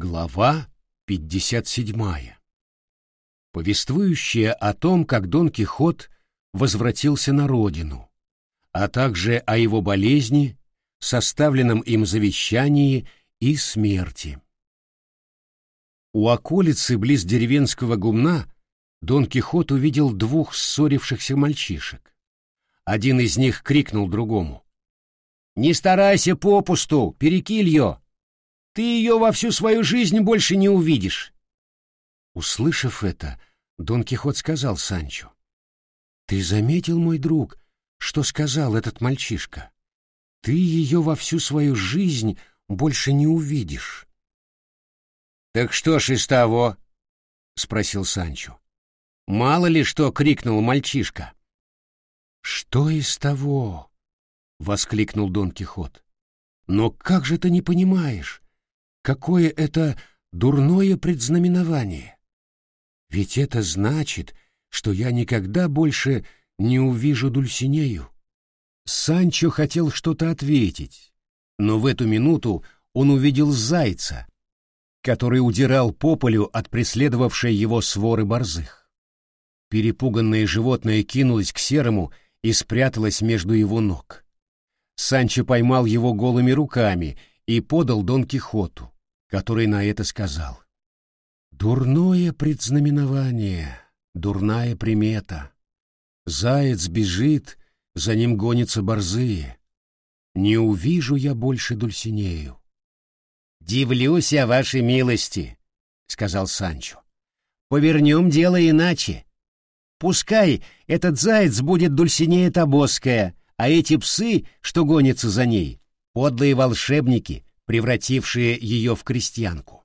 Глава 57. Повествующая о том, как Дон Кихот возвратился на родину, а также о его болезни, составленном им завещании и смерти. У околицы близ деревенского гумна Дон Кихот увидел двух ссорившихся мальчишек. Один из них крикнул другому. «Не старайся попусту, перекиль ее!» Ты ее во всю свою жизнь больше не увидишь. Услышав это, Дон Кихот сказал Санчо. Ты заметил, мой друг, что сказал этот мальчишка? Ты ее во всю свою жизнь больше не увидишь. Так что ж из того? спросил Санчо. Мало ли что крикнул мальчишка. Что из того? воскликнул Дон Кихот. Но как же ты не понимаешь? Какое это дурное предзнаменование! Ведь это значит, что я никогда больше не увижу Дульсинею. Санчо хотел что-то ответить, но в эту минуту он увидел зайца, который удирал по полю от преследовавшей его своры борзых. Перепуганное животное кинулось к серому и спряталось между его ног. Санчо поймал его голыми руками и подал Дон Кихоту который на это сказал. Дурное предзнаменование, дурная примета. Заяц бежит, за ним гонятся борзые. Не увижу я больше Дульсинею. «Дивлюсь я вашей милости», — сказал Санчо. «Повернем дело иначе. Пускай этот заяц будет Дульсинея Тобоская, а эти псы, что гонятся за ней, подлые волшебники, превратившие ее в крестьянку.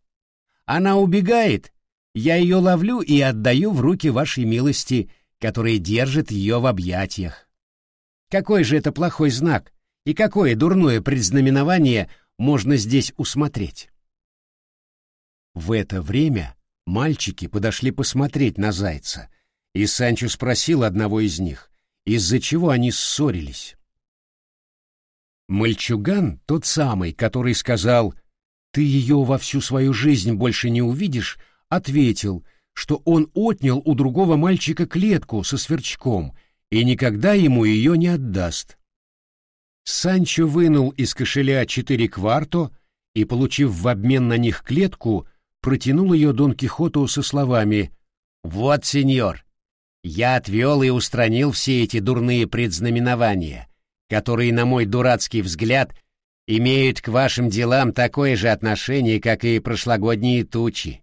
Она убегает, я ее ловлю и отдаю в руки вашей милости, которая держит ее в объятиях. Какой же это плохой знак и какое дурное предзнаменование можно здесь усмотреть? В это время мальчики подошли посмотреть на зайца, и Санчо спросил одного из них, из-за чего они ссорились. Мальчуган, тот самый, который сказал «ты ее во всю свою жизнь больше не увидишь», ответил, что он отнял у другого мальчика клетку со сверчком и никогда ему ее не отдаст. Санчо вынул из кошеля четыре кварто и, получив в обмен на них клетку, протянул ее Дон Кихоту со словами «Вот, сеньор, я отвел и устранил все эти дурные предзнаменования» которые, на мой дурацкий взгляд, имеют к вашим делам такое же отношение, как и прошлогодние тучи.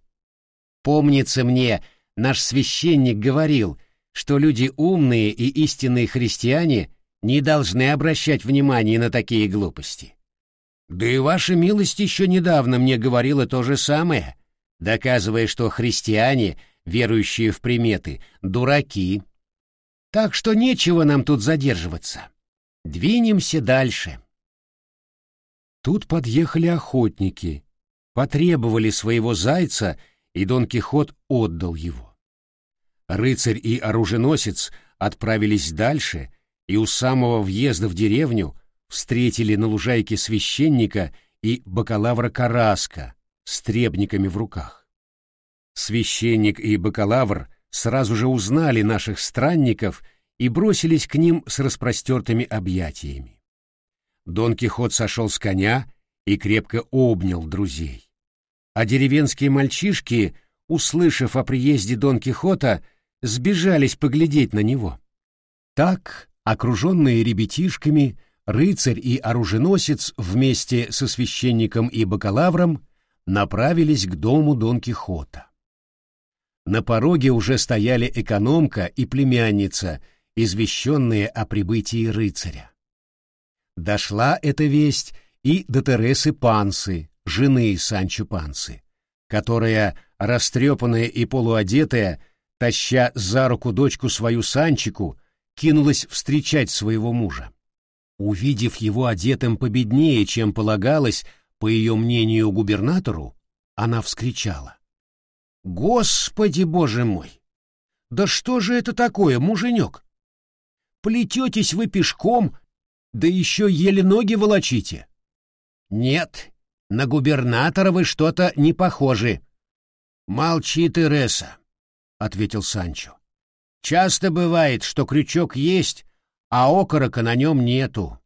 Помнится мне, наш священник говорил, что люди умные и истинные христиане не должны обращать внимание на такие глупости. Да и ваша милость еще недавно мне говорила то же самое, доказывая, что христиане, верующие в приметы, дураки. Так что нечего нам тут задерживаться. Двинемся дальше. Тут подъехали охотники, потребовали своего зайца, и Дон Кихот отдал его. Рыцарь и оруженосец отправились дальше, и у самого въезда в деревню встретили на лужайке священника и бакалавра Караска с требниками в руках. Священник и бакалавр сразу же узнали наших странников и бросились к ним с распростертыми объятиями. Дон Кихот сошел с коня и крепко обнял друзей. А деревенские мальчишки, услышав о приезде Дон Кихота, сбежались поглядеть на него. Так, окруженные ребятишками, рыцарь и оруженосец вместе со священником и бакалавром направились к дому Дон Кихота. На пороге уже стояли экономка и племянница извещенные о прибытии рыцаря. Дошла эта весть и до Тересы Пансы, жены Санчо Пансы, которая, растрепанная и полуодетая, таща за руку дочку свою Санчику, кинулась встречать своего мужа. Увидев его одетым победнее, чем полагалось, по ее мнению губернатору, она вскричала. «Господи, боже мой! Да что же это такое, муженек? Плететесь вы пешком, да еще еле ноги волочите. Нет, На губернатора вы что-то не похожи. Молчи, Тереса, ответил Санчо. Часто бывает, что крючок есть, а окорока на нем нету.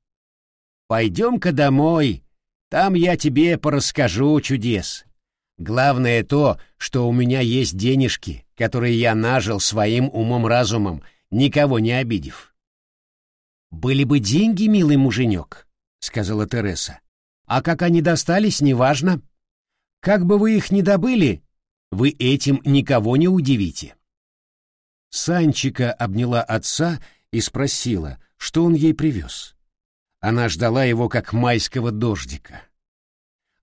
Пойдем-ка домой, там я тебе порасскажу чудес. Главное то, что у меня есть денежки, которые я нажил своим умом-разумом, никого не обидев. «Были бы деньги, милый муженек», — сказала Тереса. «А как они достались, неважно. Как бы вы их ни добыли, вы этим никого не удивите». Санчика обняла отца и спросила, что он ей привез. Она ждала его как майского дождика.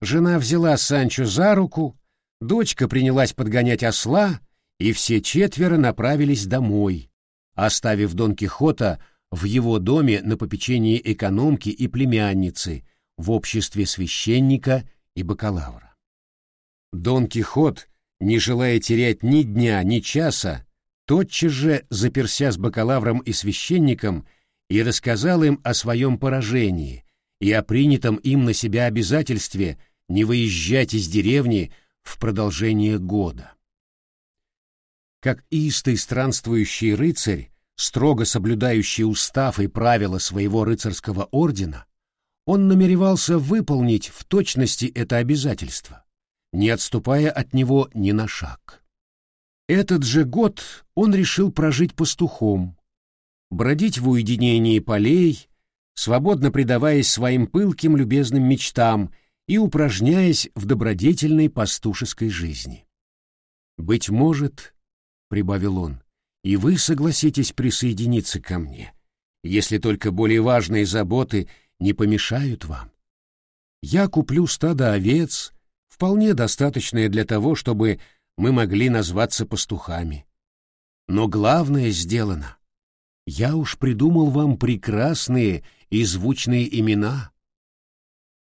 Жена взяла Санчо за руку, дочка принялась подгонять осла, и все четверо направились домой, оставив Дон Кихота в его доме на попечении экономки и племянницы в обществе священника и бакалавра. Дон Кихот, не желая терять ни дня, ни часа, тотчас же заперся с бакалавром и священником и рассказал им о своем поражении и о принятом им на себя обязательстве – не выезжать из деревни в продолжение года. Как истый странствующий рыцарь, строго соблюдающий устав и правила своего рыцарского ордена, он намеревался выполнить в точности это обязательство, не отступая от него ни на шаг. Этот же год он решил прожить пастухом, бродить в уединении полей, свободно предаваясь своим пылким любезным мечтам и упражняясь в добродетельной пастушеской жизни. «Быть может, — прибавил он, — и вы согласитесь присоединиться ко мне, если только более важные заботы не помешают вам. Я куплю стадо овец, вполне достаточное для того, чтобы мы могли назваться пастухами. Но главное сделано. Я уж придумал вам прекрасные и звучные имена,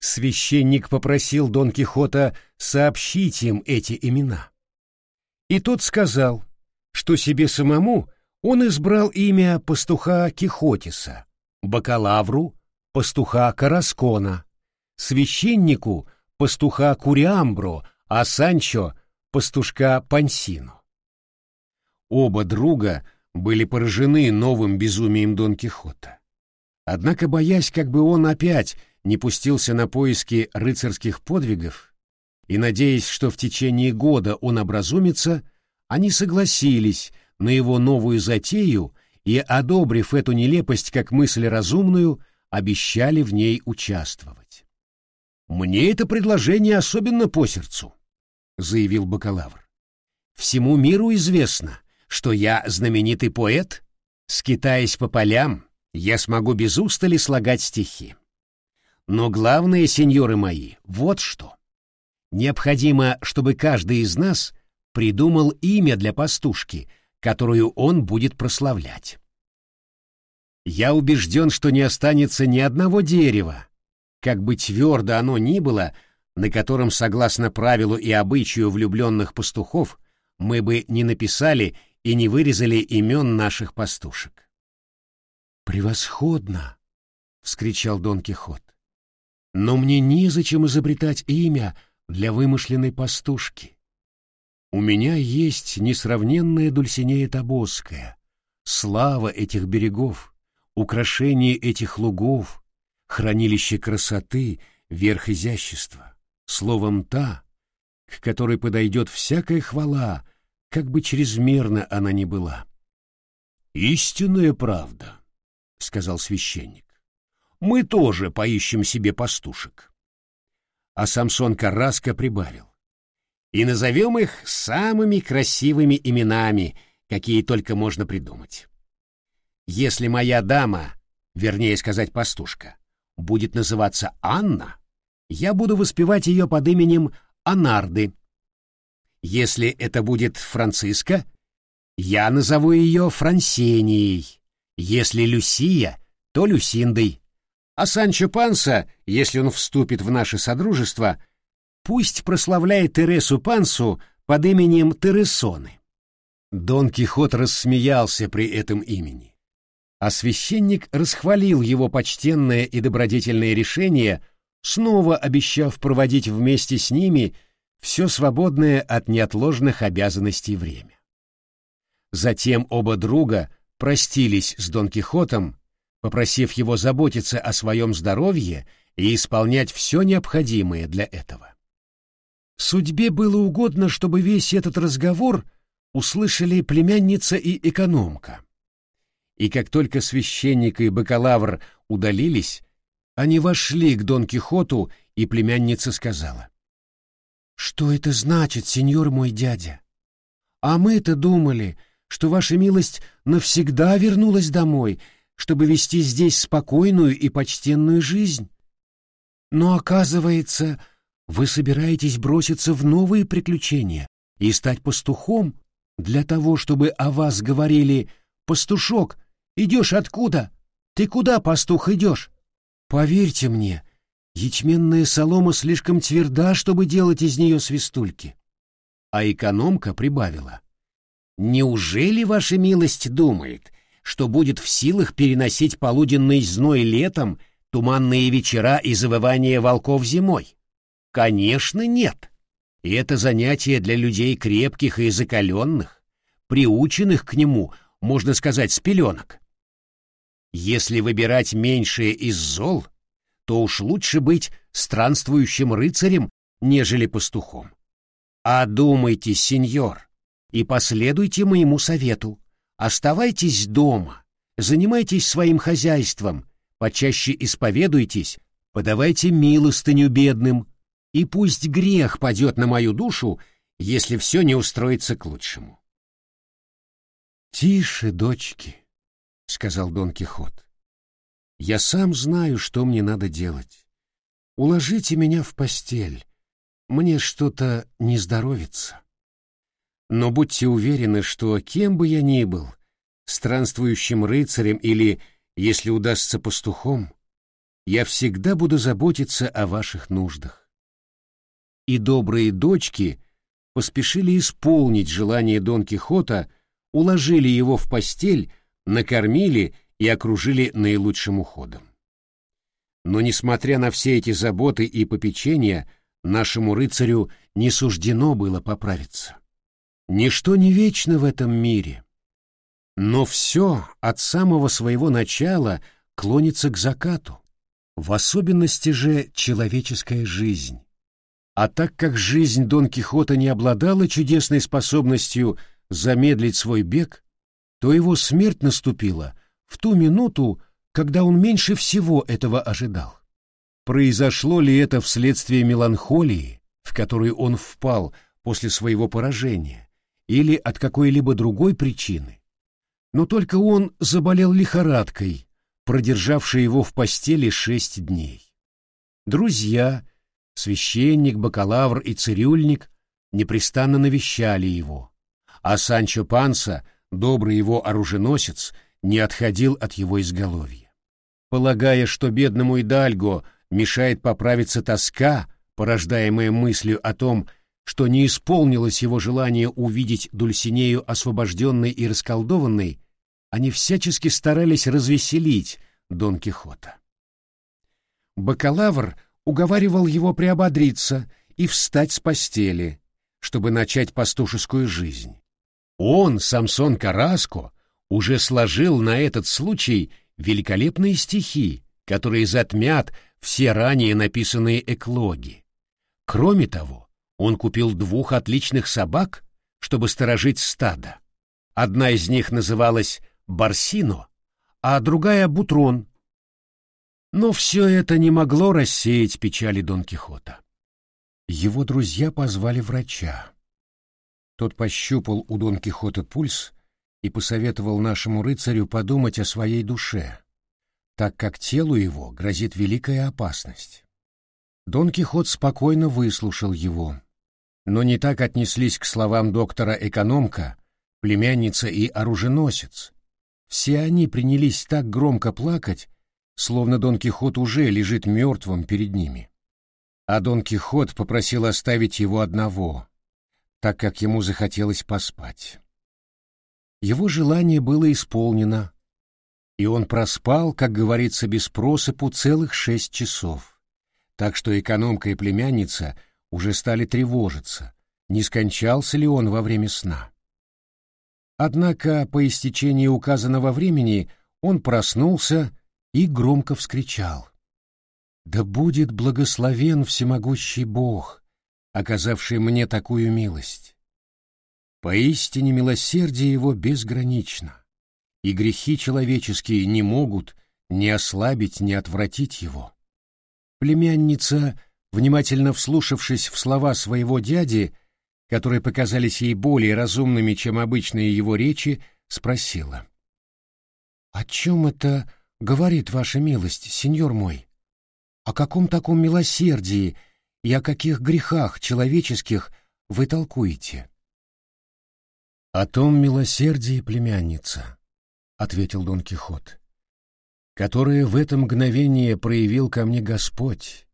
Священник попросил Дон Кихота сообщить им эти имена. И тот сказал, что себе самому он избрал имя пастуха Кихотиса, бакалавру — пастуха Караскона, священнику — пастуха Куриамбро, а Санчо — пастушка Пансино. Оба друга были поражены новым безумием Дон Кихота. Однако, боясь, как бы он опять не пустился на поиски рыцарских подвигов, и, надеясь, что в течение года он образумится, они согласились на его новую затею и, одобрив эту нелепость как мысль разумную, обещали в ней участвовать. «Мне это предложение особенно по сердцу», — заявил бакалавр. «Всему миру известно, что я знаменитый поэт. Скитаясь по полям, я смогу без устали слагать стихи. Но главное, сеньоры мои, вот что. Необходимо, чтобы каждый из нас придумал имя для пастушки, которую он будет прославлять. Я убежден, что не останется ни одного дерева, как бы твердо оно ни было, на котором, согласно правилу и обычаю влюбленных пастухов, мы бы не написали и не вырезали имен наших пастушек. «Превосходно!» — вскричал Дон Кихот. Но мне незачем изобретать имя для вымышленной пастушки. У меня есть несравненная Дульсинея Тобоская, слава этих берегов, украшение этих лугов, хранилище красоты, верх изящества, словом та, к которой подойдет всякая хвала, как бы чрезмерна она ни была. «Истинная правда», — сказал священник мы тоже поищем себе пастушек. А Самсон Караско прибавил. И назовем их самыми красивыми именами, какие только можно придумать. Если моя дама, вернее сказать пастушка, будет называться Анна, я буду воспевать ее под именем Анарды. Если это будет Франциска, я назову ее Франсенией. Если Люсия, то Люсиндой. А Санчо Панса, если он вступит в наше содружество, пусть прославляет Тересу Пансу под именем Тересоны. Дон Кихот рассмеялся при этом имени. А священник расхвалил его почтенное и добродетельное решение снова обещав проводить вместе с ними все свободное от неотложных обязанностей время. Затем оба друга простились с Дон Кихотом, попросив его заботиться о своем здоровье и исполнять все необходимое для этого. Судьбе было угодно, чтобы весь этот разговор услышали племянница и экономка. И как только священник и бакалавр удалились, они вошли к Дон Кихоту, и племянница сказала. «Что это значит, сеньор мой дядя? А мы-то думали, что ваша милость навсегда вернулась домой, чтобы вести здесь спокойную и почтенную жизнь. Но, оказывается, вы собираетесь броситься в новые приключения и стать пастухом для того, чтобы о вас говорили «Пастушок, идешь откуда? Ты куда, пастух, идешь?» Поверьте мне, ячменная солома слишком тверда, чтобы делать из нее свистульки. А экономка прибавила. Неужели ваша милость думает, что будет в силах переносить полуденный зной летом, туманные вечера и завывание волков зимой? Конечно, нет. И это занятие для людей крепких и закаленных, приученных к нему, можно сказать, с пеленок. Если выбирать меньшее из зол, то уж лучше быть странствующим рыцарем, нежели пастухом. Одумайте, сеньор, и последуйте моему совету. Оставайтесь дома, занимайтесь своим хозяйством, почаще исповедуйтесь, подавайте милостыню бедным, и пусть грех падет на мою душу, если все не устроится к лучшему. «Тише, дочки», — сказал Дон Кихот. «Я сам знаю, что мне надо делать. Уложите меня в постель. Мне что-то не здоровится. Но будьте уверены, что кем бы я ни был, странствующим рыцарем или, если удастся, пастухом, я всегда буду заботиться о ваших нуждах и добрые дочки поспешили исполнить желание Дон Кихота, уложили его в постель, накормили и окружили наилучшим уходом. Но, несмотря на все эти заботы и попечения, нашему рыцарю не суждено было поправиться. Ничто не вечно в этом мире. Но все от самого своего начала клонится к закату, в особенности же человеческая жизнь. А так как жизнь Дон Кихота не обладала чудесной способностью замедлить свой бег, то его смерть наступила в ту минуту, когда он меньше всего этого ожидал. Произошло ли это вследствие меланхолии, в которую он впал после своего поражения, или от какой-либо другой причины? Но только он заболел лихорадкой, продержавшей его в постели шесть дней. Друзья, священник, бакалавр и цирюльник непрестанно навещали его, а Санчо Панса, добрый его оруженосец, не отходил от его изголовья. Полагая, что бедному Идальго мешает поправиться тоска, порождаемая мыслью о том, что не исполнилось его желание увидеть Дульсинею освобожденной и расколдованной, они всячески старались развеселить Дон Кихота. Бакалавр — уговаривал его приободриться и встать с постели, чтобы начать пастушескую жизнь. Он, Самсон Караско, уже сложил на этот случай великолепные стихи, которые затмят все ранее написанные эклоги. Кроме того, он купил двух отличных собак, чтобы сторожить стадо. Одна из них называлась Барсино, а другая Бутрон, но все это не могло рассеять печали Дон Кихота. Его друзья позвали врача. Тот пощупал у Дон Кихота пульс и посоветовал нашему рыцарю подумать о своей душе, так как телу его грозит великая опасность. Дон Кихот спокойно выслушал его, но не так отнеслись к словам доктора экономка, племянница и оруженосец. Все они принялись так громко плакать, словно Дон Кихот уже лежит мертвым перед ними. А Дон Кихот попросил оставить его одного, так как ему захотелось поспать. Его желание было исполнено, и он проспал, как говорится, без просыпу целых шесть часов, так что экономка и племянница уже стали тревожиться, не скончался ли он во время сна. Однако по истечении указанного времени он проснулся и громко вскричал. «Да будет благословен всемогущий Бог, оказавший мне такую милость! Поистине милосердие его безгранично, и грехи человеческие не могут ни ослабить, ни отвратить его». Племянница, внимательно вслушавшись в слова своего дяди, которые показались ей более разумными, чем обычные его речи, спросила. «О чем это говорит ваша милость, сеньор мой? О каком таком милосердии и о каких грехах человеческих вы толкуете?» «О том милосердии, племянница», — ответил Дон Кихот, «которое в это мгновение проявил ко мне Господь,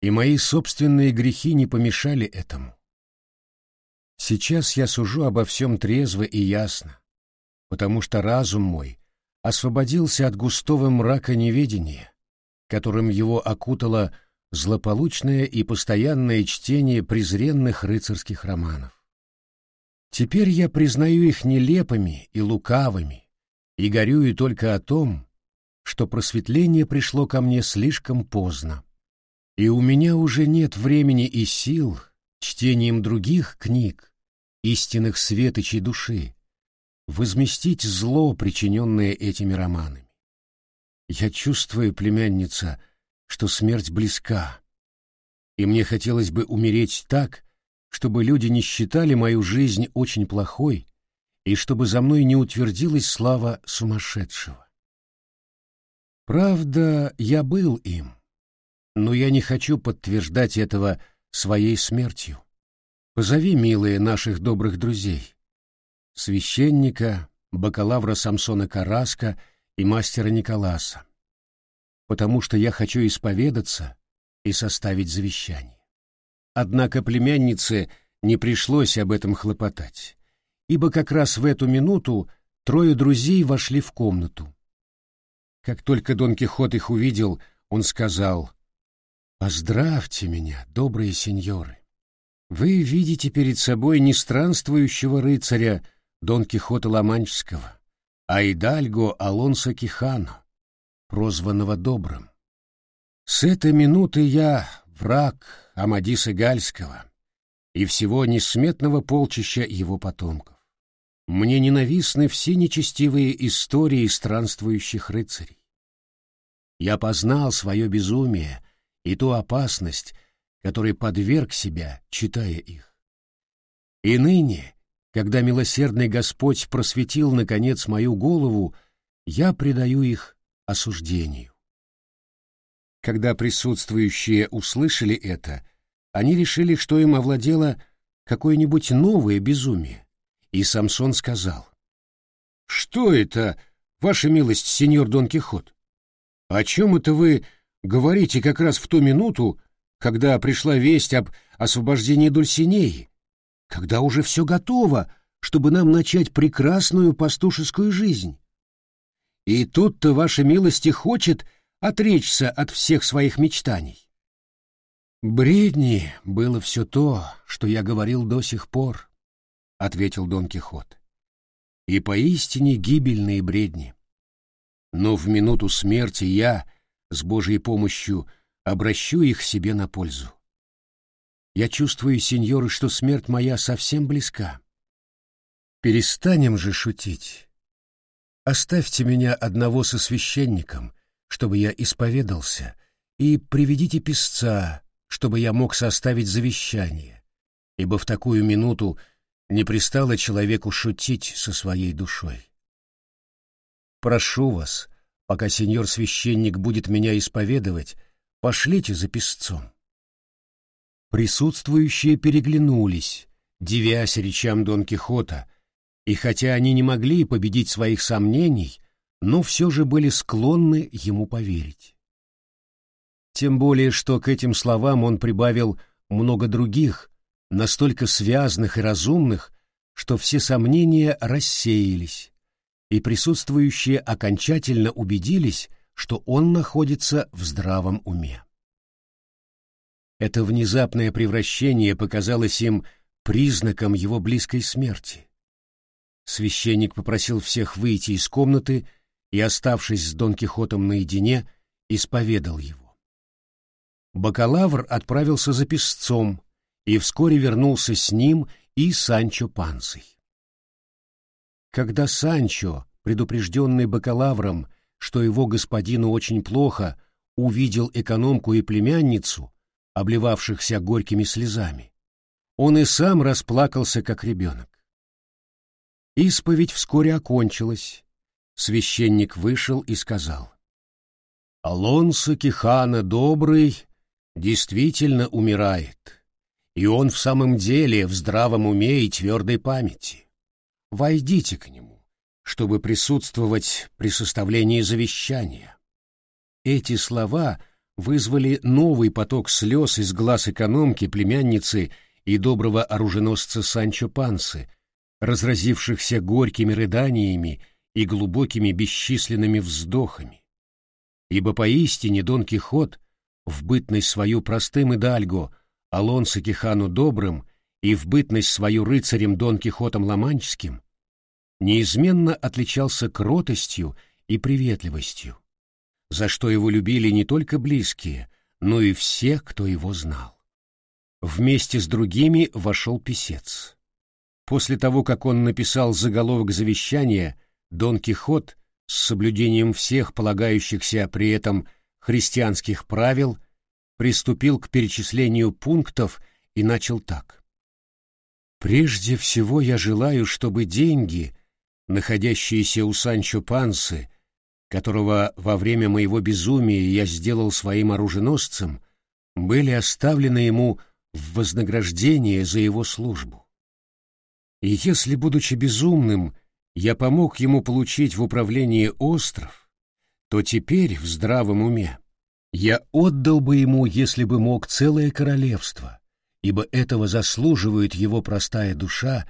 и мои собственные грехи не помешали этому. Сейчас я сужу обо всем трезво и ясно, потому что разум мой освободился от густого мрака неведения, которым его окутало злополучное и постоянное чтение презренных рыцарских романов. Теперь я признаю их нелепыми и лукавыми и горюю только о том, что просветление пришло ко мне слишком поздно, и у меня уже нет времени и сил чтением других книг, истинных светочей души, возместить зло, причиненное этими романами. Я чувствую, племянница, что смерть близка, и мне хотелось бы умереть так, чтобы люди не считали мою жизнь очень плохой и чтобы за мной не утвердилась слава сумасшедшего. Правда, я был им, но я не хочу подтверждать этого своей смертью. Позови, милые, наших добрых друзей. Священника, бакалавра Самсона Караска и мастера Николаса. Потому что я хочу исповедаться и составить завещание. Однако племяннице не пришлось об этом хлопотать, ибо как раз в эту минуту трое друзей вошли в комнату. Как только Дон Кихот их увидел, он сказал, «Поздравьте меня, добрые сеньоры! Вы видите перед собой не странствующего рыцаря Дон Кихота Ламанческого, а Идальго Алонсо Кихано, прозванного Добрым. С этой минуты я враг Амадиса Гальского и всего несметного полчища его потомков. Мне ненавистны все нечестивые истории странствующих рыцарей. Я познал свое безумие и ту опасность, который подверг себя, читая их. И ныне, когда милосердный Господь просветил, наконец, мою голову, я предаю их осуждению. Когда присутствующие услышали это, они решили, что им овладело какое-нибудь новое безумие, и Самсон сказал, «Что это, ваша милость, сеньор Дон Кихот? О чем это вы говорите как раз в ту минуту, когда пришла весть об освобождении Дульсинеи, когда уже все готово, чтобы нам начать прекрасную пастушескую жизнь. И тут-то ваша милость хочет отречься от всех своих мечтаний. «Бредни было все то, что я говорил до сих пор», — ответил Дон Кихот. «И поистине гибельные бредни. Но в минуту смерти я, с Божьей помощью, обращу их себе на пользу. Я чувствую, сеньоры, что смерть моя совсем близка. Перестанем же шутить. Оставьте меня одного со священником, чтобы я исповедался, и приведите писца, чтобы я мог составить завещание, ибо в такую минуту не пристало человеку шутить со своей душой. Прошу вас, пока сеньор-священник будет меня исповедовать, Пошлите за песцом. Присутствующие переглянулись, дивясь речам Дон Кихота, и хотя они не могли победить своих сомнений, но все же были склонны ему поверить. Тем более, что к этим словам он прибавил много других, настолько связанных и разумных, что все сомнения рассеялись, и присутствующие окончательно убедились, что он находится в здравом уме. Это внезапное превращение показалось им признаком его близкой смерти. Священник попросил всех выйти из комнаты и, оставшись с Дон Кихотом наедине, исповедал его. Бакалавр отправился за песцом и вскоре вернулся с ним и Санчо Панцей. Когда Санчо, предупрежденный бакалавром, что его господину очень плохо, увидел экономку и племянницу, обливавшихся горькими слезами, он и сам расплакался, как ребенок. Исповедь вскоре окончилась. Священник вышел и сказал. «Алонсо Кихана добрый действительно умирает, и он в самом деле в здравом уме и твердой памяти. Войдите к нему, чтобы присутствовать при составлении завещания». Эти слова вызвали новый поток слез из глаз экономки, племянницы и доброго оруженосца Санчо Пансы, разразившихся горькими рыданиями и глубокими бесчисленными вздохами. Ибо поистине Дон Кихот, в бытность свою простым идальго, Алонсо Кихану добрым и в бытность свою рыцарем Дон Кихотом Ломанческим, неизменно отличался кротостью и приветливостью, за что его любили не только близкие, но и все, кто его знал. Вместе с другими вошел писец. После того, как он написал заголовок завещания, Дон Кихот с соблюдением всех полагающихся при этом христианских правил приступил к перечислению пунктов и начал так. «Прежде всего я желаю, чтобы деньги, находящиеся у Санчо Пансы, которого во время моего безумия я сделал своим оруженосцем, были оставлены ему в вознаграждение за его службу. И если, будучи безумным, я помог ему получить в управлении остров, то теперь в здравом уме я отдал бы ему, если бы мог, целое королевство, ибо этого заслуживает его простая душа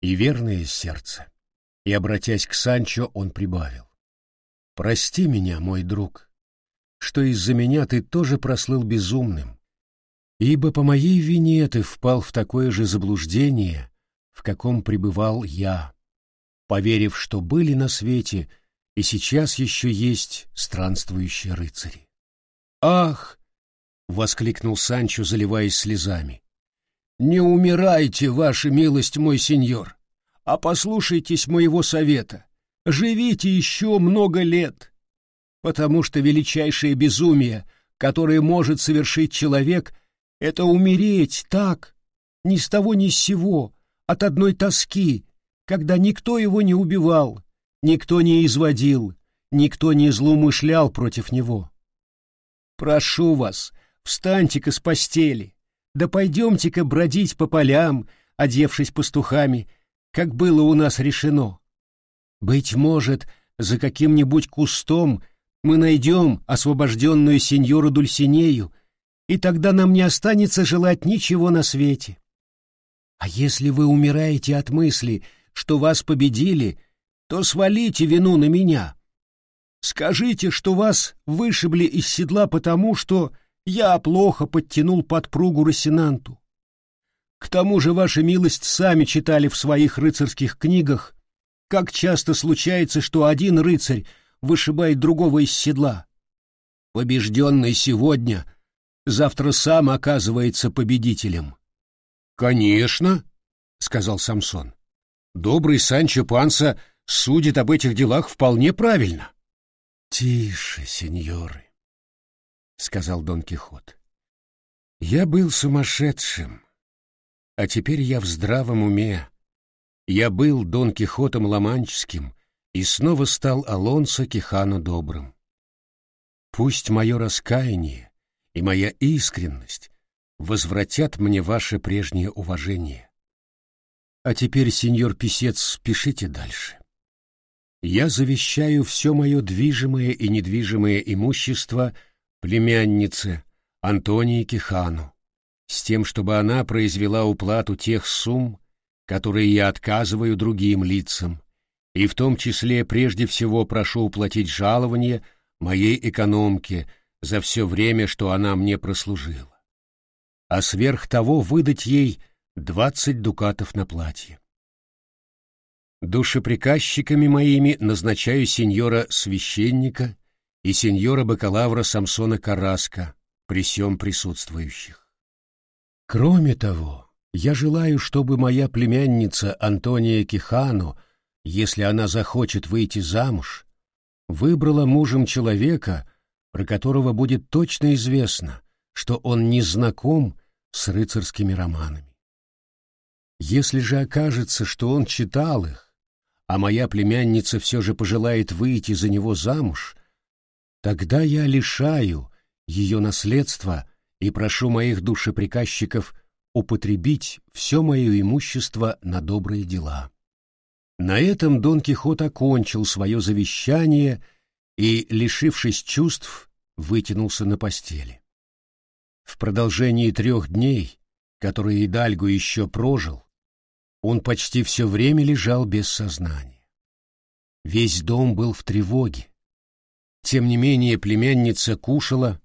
и верное сердце. И, обратясь к Санчо, он прибавил. «Прости меня, мой друг, что из-за меня ты тоже прослыл безумным, ибо по моей вине ты впал в такое же заблуждение, в каком пребывал я, поверив, что были на свете и сейчас еще есть странствующие рыцари. «Ах!» — воскликнул Санчо, заливаясь слезами. «Не умирайте, ваша милость, мой сеньор, а послушайтесь моего совета. Живите еще много лет, потому что величайшее безумие, которое может совершить человек, — это умереть так, ни с того ни с сего, от одной тоски, когда никто его не убивал, никто не изводил, никто не злоумышлял против него. Прошу вас, встаньте-ка с постели, да пойдемте-ка бродить по полям, одевшись пастухами, как было у нас решено. Быть может, за каким-нибудь кустом мы найдем освобожденную сеньору Дульсинею, и тогда нам не останется желать ничего на свете. А если вы умираете от мысли, что вас победили, то свалите вину на меня. Скажите, что вас вышибли из седла потому, что я плохо подтянул подпругу Росинанту. К тому же, ваша милость, сами читали в своих рыцарских книгах, как часто случается, что один рыцарь вышибает другого из седла. Побежденный сегодня, завтра сам оказывается победителем. «Конечно», — сказал Самсон. «Добрый Санчо Панса судит об этих делах вполне правильно». «Тише, сеньоры», — сказал Дон Кихот. «Я был сумасшедшим, а теперь я в здравом уме. Я был Дон Кихотом Ломанческим и снова стал Алонсо Кихану Добрым. Пусть мое раскаяние и моя искренность возвратят мне ваше прежнее уважение. А теперь, сеньор писец, пишите дальше. Я завещаю все мое движимое и недвижимое имущество племяннице Антонии Кихану, с тем, чтобы она произвела уплату тех сумм, которые я отказываю другим лицам, и в том числе прежде всего прошу уплатить жалование моей экономке за все время, что она мне прослужила. а сверх того выдать ей двадцать дукатов на платье. Душеприказчиками моими назначаю сеньора-священника и сеньора-бакалавра Самсона Караска, при сём присутствующих. Кроме того, я желаю, чтобы моя племянница Антония Кихано, если она захочет выйти замуж, выбрала мужем человека, про которого будет точно известно, что он не знаком с рыцарскими романами. Если же окажется, что он читал их, а моя племянница все же пожелает выйти за него замуж, тогда я лишаю ее наследства и прошу моих душеприказчиков употребить все мое имущество на добрые дела. На этом Дон Кихот окончил свое завещание и, лишившись чувств, вытянулся на постели. В продолжении трех дней, которые Идальго еще прожил, он почти все время лежал без сознания. Весь дом был в тревоге. Тем не менее племянница кушала,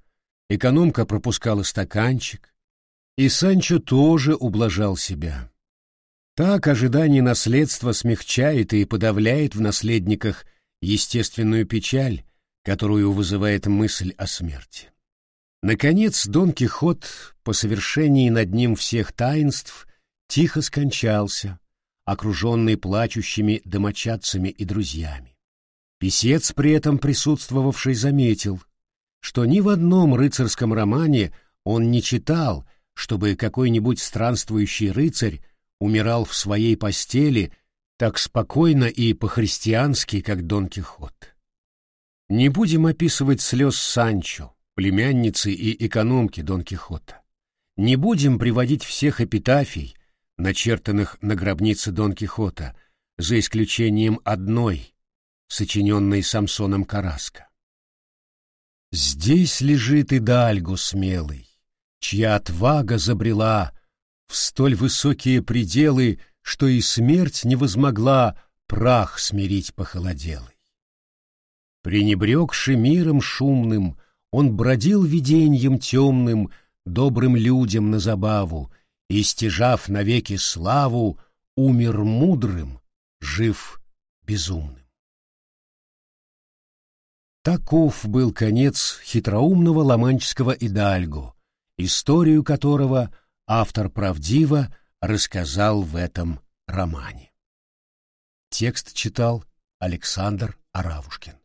экономка пропускала стаканчик, и Санчо тоже ублажал себя. Так ожидание наследства смягчает и подавляет в наследниках естественную печаль, которую вызывает мысль о смерти. Наконец Дон Кихот, по совершении над ним всех таинств, тихо скончался, окруженный плачущими домочадцами и друзьями. Песец, при этом присутствовавший, заметил, что ни в одном рыцарском романе он не читал, чтобы какой-нибудь странствующий рыцарь умирал в своей постели так спокойно и по-христиански, как Дон Кихот. Не будем описывать слез Санчо, племянницы и экономки Дон Кихота. Не будем приводить всех эпитафий, начертанных на гробнице Дон Кихота, за исключением одной, сочиненной Самсоном Караско. Здесь лежит Идальго смелый, чья отвага забрела в столь высокие пределы, что и смерть не возмогла прах смирить похолоделый. Пренебрегши миром шумным, он бродил виденьем темным, добрым людям на забаву, и, стяжав навеки славу, умер мудрым, жив безумным. Таков был конец хитроумного ломанческого идальго, историю которого автор правдиво рассказал в этом романе. Текст читал Александр Аравушкин.